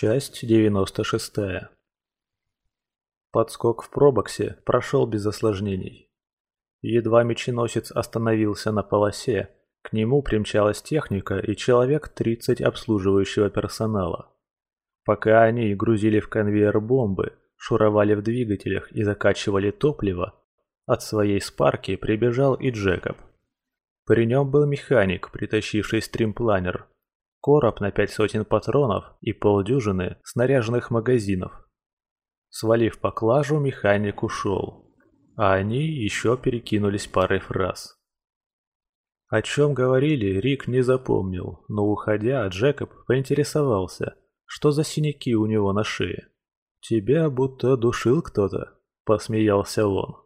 Часть 96. Подскок в пробоксе прошел без осложнений. Едва меченосец остановился на полосе, к нему примчалась техника и человек 30 обслуживающего персонала. Пока они грузили в конвейер бомбы, шуровали в двигателях и закачивали топливо, от своей спарки прибежал и Джекоб. При нем был механик, притащивший стримпланер, короб на пять сотен патронов и полдюжины снаряженных магазинов. Свалив поклажу, механик ушел, а они еще перекинулись парой фраз. О чем говорили, Рик не запомнил, но уходя, Джекоб поинтересовался, что за синяки у него на шее. «Тебя будто душил кто-то», — посмеялся он.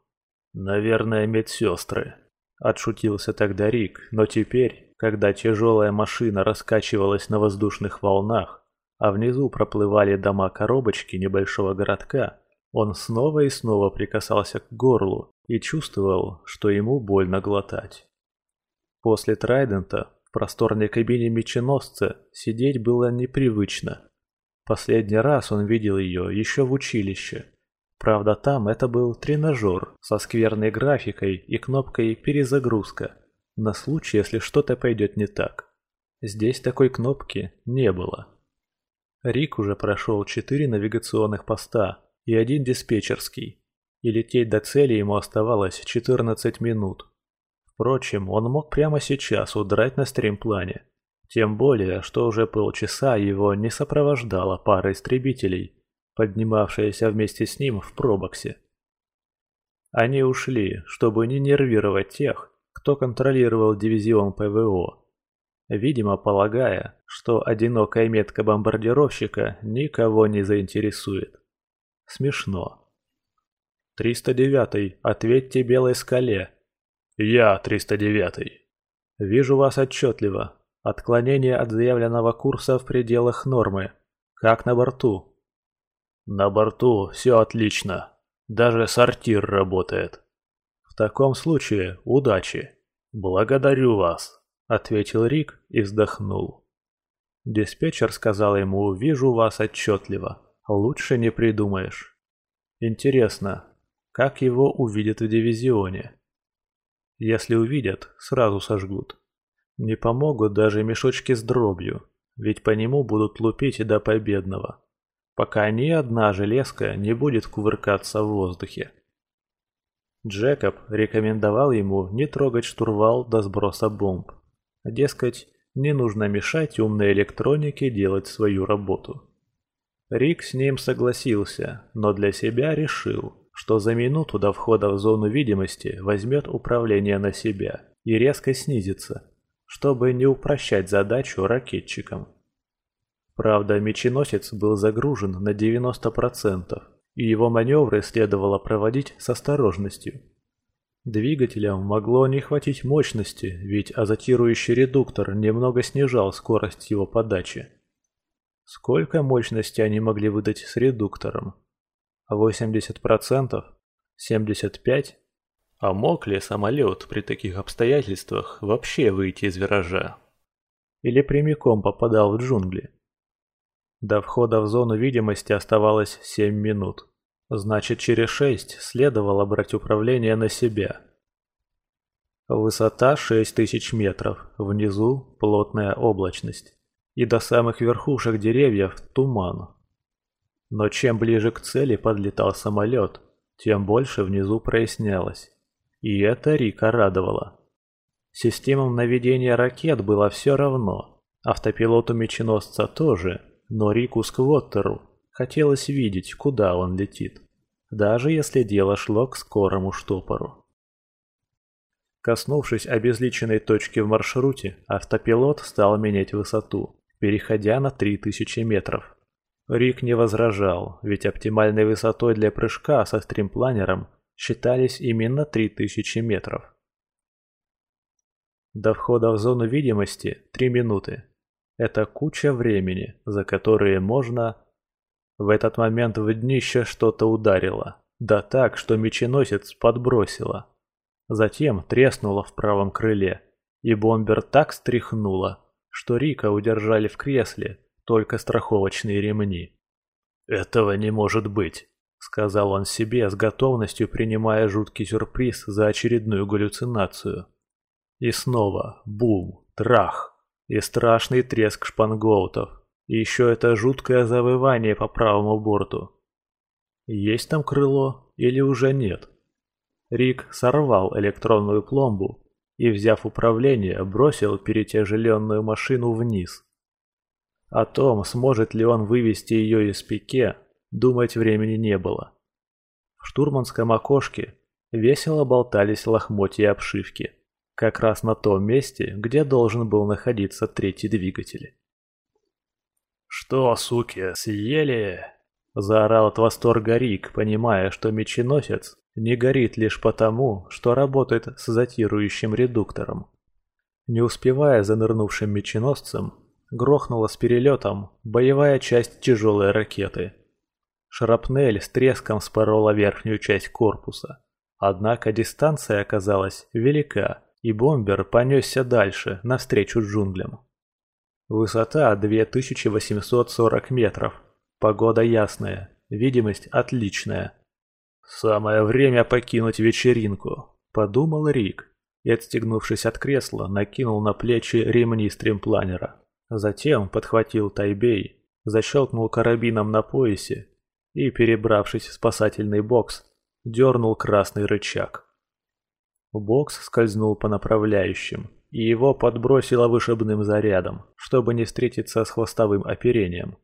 «Наверное, медсестры», — отшутился тогда Рик, но теперь, когда тяжелая машина раскачивалась на воздушных волнах, а внизу проплывали дома-коробочки небольшого городка, он снова и снова прикасался к горлу и чувствовал, что ему больно глотать. После Трайдента в просторной кабине меченосца сидеть было непривычно. Последний раз он видел ее еще в училище. Правда, там это был тренажер со скверной графикой и кнопкой «Перезагрузка» на случай, если что-то пойдет не так. Здесь такой кнопки не было. Рик уже прошел четыре навигационных поста и один диспетчерский, и лететь до цели ему оставалось 14 минут. Впрочем, он мог прямо сейчас удрать на стримплане. Тем более, что уже полчаса его не сопровождала пара истребителей, поднимавшаяся вместе с ним в пробоксе. Они ушли, чтобы не нервировать тех, кто контролировал дивизион ПВО, видимо полагая, что одинокая метка бомбардировщика никого не заинтересует. Смешно. «309-й, ответьте белой скале», «Я 309-й». «Вижу вас отчетливо. Отклонение от заявленного курса в пределах нормы. Как на борту?» «На борту все отлично. Даже сортир работает». «В таком случае удачи». «Благодарю вас», — ответил Рик и вздохнул. Диспетчер сказал ему «Вижу вас отчетливо. Лучше не придумаешь». Интересно, как его увидят в дивизионе? Если увидят, сразу сожгут. Не помогут даже мешочки с дробью, ведь по нему будут лупить до победного, пока ни одна железка не будет кувыркаться в воздухе. Джекоб рекомендовал ему не трогать штурвал до сброса бомб. Дескать, не нужно мешать умной электронике делать свою работу. Рик с ним согласился, но для себя решил, что за минуту до входа в зону видимости возьмет управление на себя и резко снизится, чтобы не упрощать задачу ракетчикам. Правда, меченосец был загружен на 90%, и его маневры следовало проводить с осторожностью. Двигателям могло не хватить мощности, ведь азотирующий редуктор немного снижал скорость его подачи. Сколько мощности они могли выдать с редуктором? 80%? 75%? А мог ли самолет при таких обстоятельствах вообще выйти из виража? Или прямиком попадал в джунгли? До входа в зону видимости оставалось 7 минут. Значит, через 6 следовало брать управление на себя. Высота 6000 метров, внизу плотная облачность. И до самых верхушек деревьев туман. Но чем ближе к цели подлетал самолет, тем больше внизу прояснялось. И это Рика радовало. Системам наведения ракет было все равно, автопилоту меченосца тоже, но Рику Сквоттеру хотелось видеть, куда он летит, даже если дело шло к скорому штопору. Коснувшись обезличенной точки в маршруте, автопилот стал менять высоту, переходя на 3000 метров. Рик не возражал, ведь оптимальной высотой для прыжка со стримпланером считались именно 3000 метров. До входа в зону видимости 3 минуты. Это куча времени, за которые можно... В этот момент в днище что-то ударило. Да так, что меченосец подбросило. Затем треснуло в правом крыле, и бомбер так стряхнуло, что Рика удержали в кресле, только страховочные ремни. «Этого не может быть», — сказал он себе с готовностью, принимая жуткий сюрприз за очередную галлюцинацию. И снова бум, трах и страшный треск шпангоутов, и еще это жуткое завывание по правому борту. Есть там крыло или уже нет? Рик сорвал электронную пломбу и, взяв управление, бросил перетяжеленную машину вниз. О том, сможет ли он вывести ее из пике, думать времени не было. В штурманском окошке весело болтались лохмотья обшивки, как раз на том месте, где должен был находиться третий двигатель. «Что, суки, съели?» – заорал от восторга Рик, понимая, что меченосец не горит лишь потому, что работает с затирующим редуктором. Не успевая за нырнувшим меченосцем, грохнула с перелетом боевая часть тяжелой ракеты. Шрапнель с треском спорола верхнюю часть корпуса. Однако дистанция оказалась велика, и бомбер понесся дальше, навстречу джунглям. Высота 2840 метров, погода ясная, видимость отличная. «Самое время покинуть вечеринку», – подумал Рик, и, отстегнувшись от кресла, накинул на плечи ремни стримпланера. Затем подхватил Тайбей, защелкнул карабином на поясе и, перебравшись в спасательный бокс, дернул красный рычаг. Бокс скользнул по направляющим, и его подбросило вышибным зарядом, чтобы не встретиться с хвостовым оперением.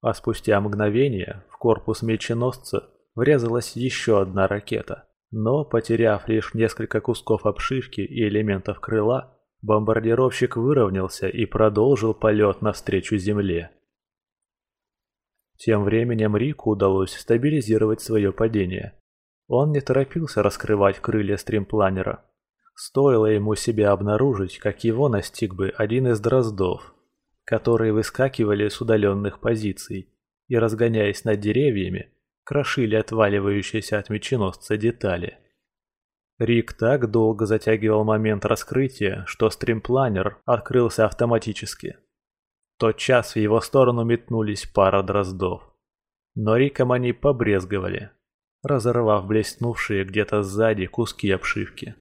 А спустя мгновение в корпус меченосца врезалась еще одна ракета, но, потеряв лишь несколько кусков обшивки и элементов крыла, Бомбардировщик выровнялся и продолжил полет навстречу земле. Тем временем Рику удалось стабилизировать свое падение. Он не торопился раскрывать крылья стримпланера. Стоило ему себя обнаружить, как его настиг бы один из дроздов, которые выскакивали с удаленных позиций и, разгоняясь над деревьями, крошили отваливающиеся от меченосца детали. Рик так долго затягивал момент раскрытия, что стримпланер открылся автоматически. тот час в его сторону метнулись пара дроздов. Но Риком они побрезговали, разорвав блеснувшие где-то сзади куски обшивки.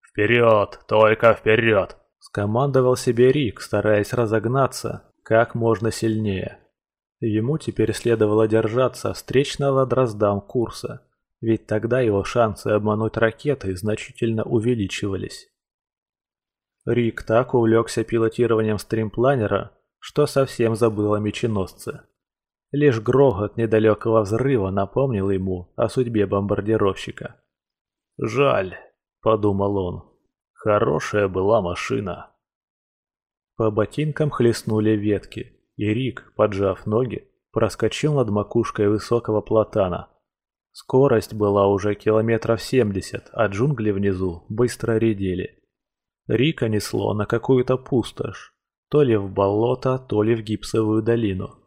«Вперед! Только вперед!» – скомандовал себе Рик, стараясь разогнаться как можно сильнее. Ему теперь следовало держаться встречного дроздам курса – ведь тогда его шансы обмануть ракеты значительно увеличивались. Рик так увлекся пилотированием стримпланера, что совсем забыл о меченосце. Лишь грохот недалекого взрыва напомнил ему о судьбе бомбардировщика. «Жаль», — подумал он, — «хорошая была машина». По ботинкам хлестнули ветки, и Рик, поджав ноги, проскочил над макушкой высокого платана, Скорость была уже километров семьдесят, а джунгли внизу быстро редели. Рика несло на какую-то пустошь, то ли в болото, то ли в гипсовую долину.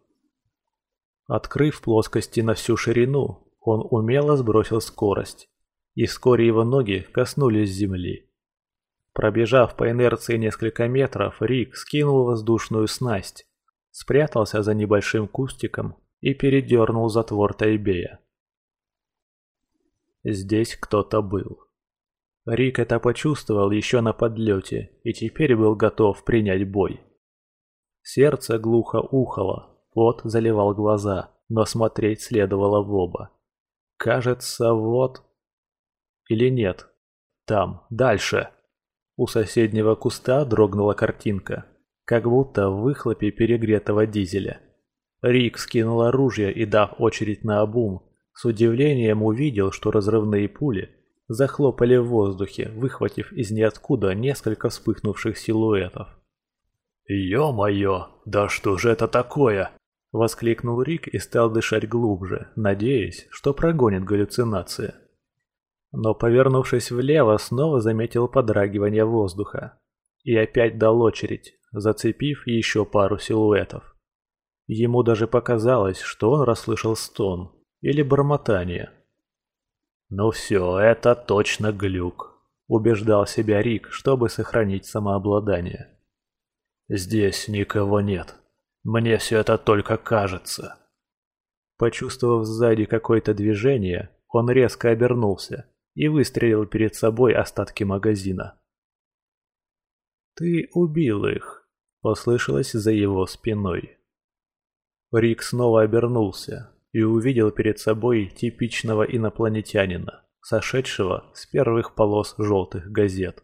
Открыв плоскости на всю ширину, он умело сбросил скорость, и вскоре его ноги коснулись земли. Пробежав по инерции несколько метров, Рик скинул воздушную снасть, спрятался за небольшим кустиком и передернул затвор Тайбея. Здесь кто-то был. Рик это почувствовал еще на подлете и теперь был готов принять бой. Сердце глухо ухало, пот заливал глаза, но смотреть следовало в оба. Кажется, вот... Или нет? Там, дальше. У соседнего куста дрогнула картинка, как будто в выхлопе перегретого дизеля. Рик скинул оружие и, дав очередь на обум, с удивлением увидел, что разрывные пули захлопали в воздухе, выхватив из ниоткуда несколько вспыхнувших силуэтов. «Ё-моё, да что же это такое?» – воскликнул Рик и стал дышать глубже, надеясь, что прогонит галлюцинации. Но, повернувшись влево, снова заметил подрагивание воздуха и опять дал очередь, зацепив еще пару силуэтов. Ему даже показалось, что он расслышал стон, или бормотание. «Ну все, это точно глюк», – убеждал себя Рик, чтобы сохранить самообладание. «Здесь никого нет. Мне все это только кажется». Почувствовав сзади какое-то движение, он резко обернулся и выстрелил перед собой остатки магазина. «Ты убил их», — послышалось за его спиной. Рик снова обернулся и увидел перед собой типичного инопланетянина, сошедшего с первых полос желтых газет.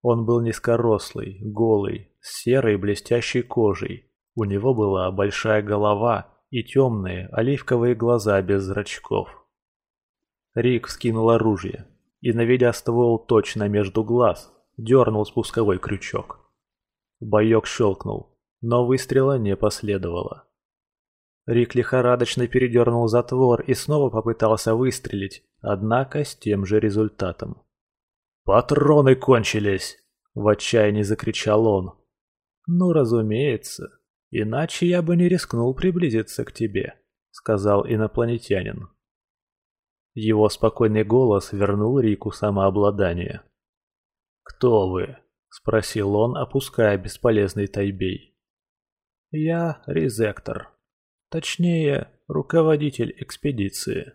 Он был низкорослый, голый, с серой блестящей кожей. У него была большая голова и темные оливковые глаза без зрачков. Рик вскинул оружие и, наведя ствол точно между глаз, дернул спусковой крючок. Боек щелкнул, но выстрела не последовало. Рик лихорадочно передернул затвор и снова попытался выстрелить, однако с тем же результатом. «Патроны кончились!» – в отчаянии закричал он. «Ну, разумеется, иначе я бы не рискнул приблизиться к тебе», – сказал инопланетянин. Его спокойный голос вернул Рику самообладание. «Кто вы?» – спросил он, опуская бесполезный тайбей. «Я Резектор. Точнее, руководитель экспедиции».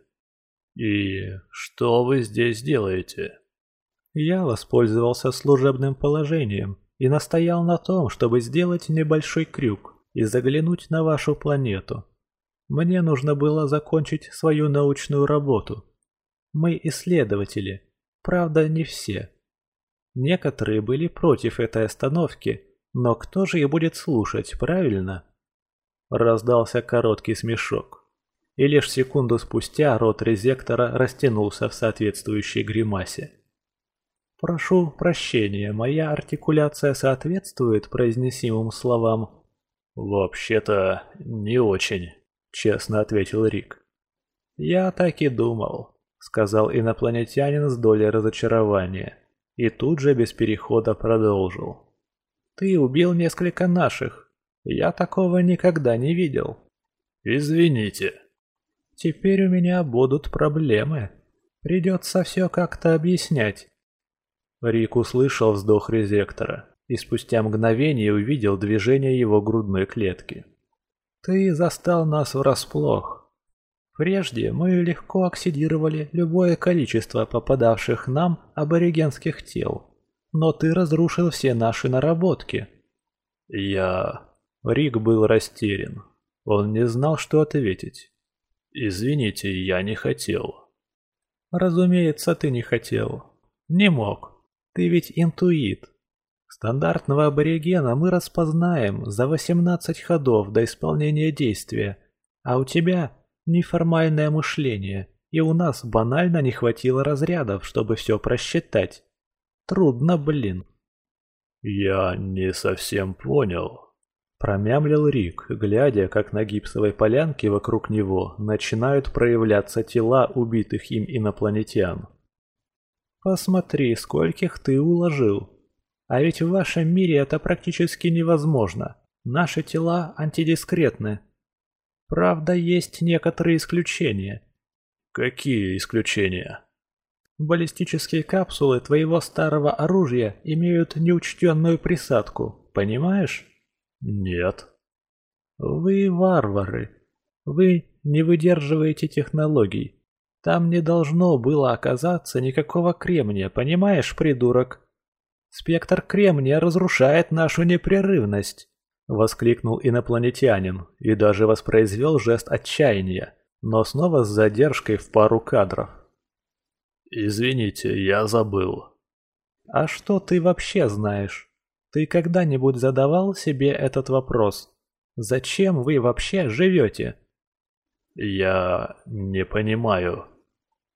«И что вы здесь делаете?» Я воспользовался служебным положением и настоял на том, чтобы сделать небольшой крюк и заглянуть на вашу планету. Мне нужно было закончить свою научную работу. Мы исследователи, правда не все. Некоторые были против этой остановки, но кто же их будет слушать, правильно? Раздался короткий смешок. И лишь секунду спустя рот резектора растянулся в соответствующей гримасе. «Прошу прощения, моя артикуляция соответствует произнесимым словам?» «Вообще-то не очень», — честно ответил Рик. «Я так и думал», — сказал инопланетянин с долей разочарования. И тут же без перехода продолжил. «Ты убил несколько наших. Я такого никогда не видел». «Извините». «Теперь у меня будут проблемы. Придется все как-то объяснять». Рик услышал вздох резектора и спустя мгновение увидел движение его грудной клетки. «Ты застал нас врасплох. Прежде мы легко оксидировали любое количество попадавших нам аборигенских тел, но ты разрушил все наши наработки». «Я...» Рик был растерян. Он не знал, что ответить. «Извините, я не хотел». «Разумеется, ты не хотел. Не мог. Ты ведь интуит. Стандартного аборигена мы распознаем за 18 ходов до исполнения действия, а у тебя неформальное мышление, и у нас банально не хватило разрядов, чтобы все просчитать. Трудно, блин. Я не совсем понял. Промямлил Рик, глядя, как на гипсовой полянке вокруг него начинают проявляться тела убитых им инопланетян. Посмотри, скольких ты уложил. А ведь в вашем мире это практически невозможно. Наши тела антидискретны. Правда, есть некоторые исключения. Какие исключения? Баллистические капсулы твоего старого оружия имеют неучтенную присадку, понимаешь? Нет. Вы варвары. Вы не выдерживаете технологий. Там не должно было оказаться никакого кремния, понимаешь, придурок? Спектр кремния разрушает нашу непрерывность. Воскликнул инопланетянин и даже воспроизвел жест отчаяния, но снова с задержкой в пару кадров. «Извините, я забыл». «А что ты вообще знаешь? Ты когда-нибудь задавал себе этот вопрос? Зачем вы вообще живете?» «Я не понимаю»,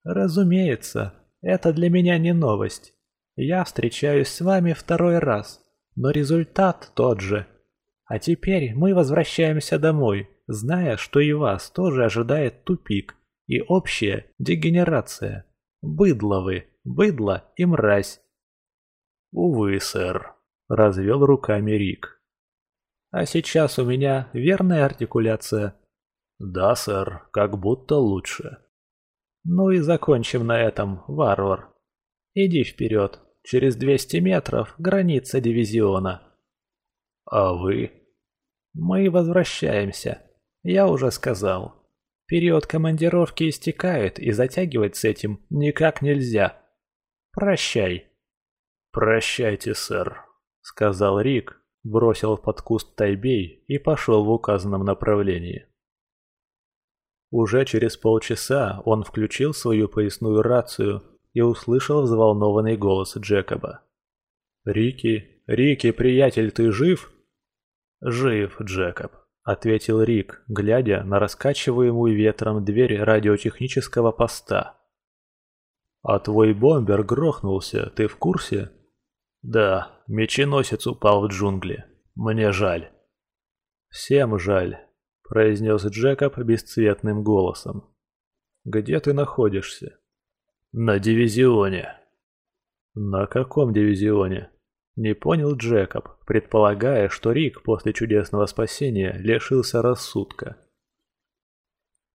Разумеется, это для меня не новость. Я встречаюсь с вами второй раз, но результат тот же. А теперь мы возвращаемся домой, зная, что и вас тоже ожидает тупик и общая дегенерация. Быдло вы, быдло и мразь. Увы, сэр, развел руками Рик. А сейчас у меня верная артикуляция. Да, сэр, как будто лучше. Ну и закончим на этом, варвар. Иди вперед. Через 200 метров граница дивизиона. А вы? Мы возвращаемся. Я уже сказал. Период командировки истекает, и затягивать с этим никак нельзя. Прощай. Прощайте, сэр, сказал Рик, бросил под куст тайбей и пошел в указанном направлении. Уже через полчаса он включил свою поясную рацию и услышал взволнованный голос Джекоба. «Рики, Рики, приятель, ты жив?» «Жив, Джекоб», — ответил Рик, глядя на раскачиваемую ветром дверь радиотехнического поста. «А твой бомбер грохнулся, ты в курсе?» «Да, меченосец упал в джунгли. Мне жаль». «Всем жаль», — произнес Джекоб бесцветным голосом. «Где ты находишься?» «На дивизионе». «На каком дивизионе?» Не понял Джекоб, предполагая, что Рик после чудесного спасения лишился рассудка.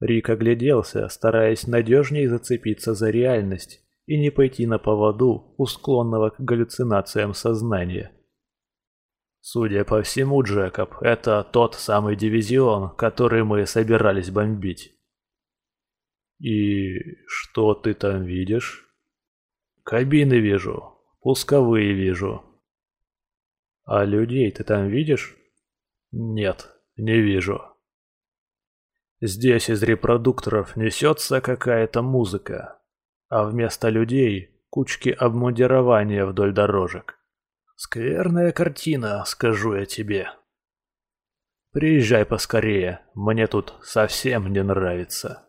Рик огляделся, стараясь надежнее зацепиться за реальность и не пойти на поводу у склонного к галлюцинациям сознания. Судя по всему, Джекоб, это тот самый дивизион, который мы собирались бомбить. И что ты там видишь? Кабины вижу, пусковые вижу, «А людей ты там видишь?» «Нет, не вижу». Здесь из репродукторов несется какая-то музыка, а вместо людей кучки обмундирования вдоль дорожек. Скверная картина, скажу я тебе. Приезжай поскорее, мне тут совсем не нравится.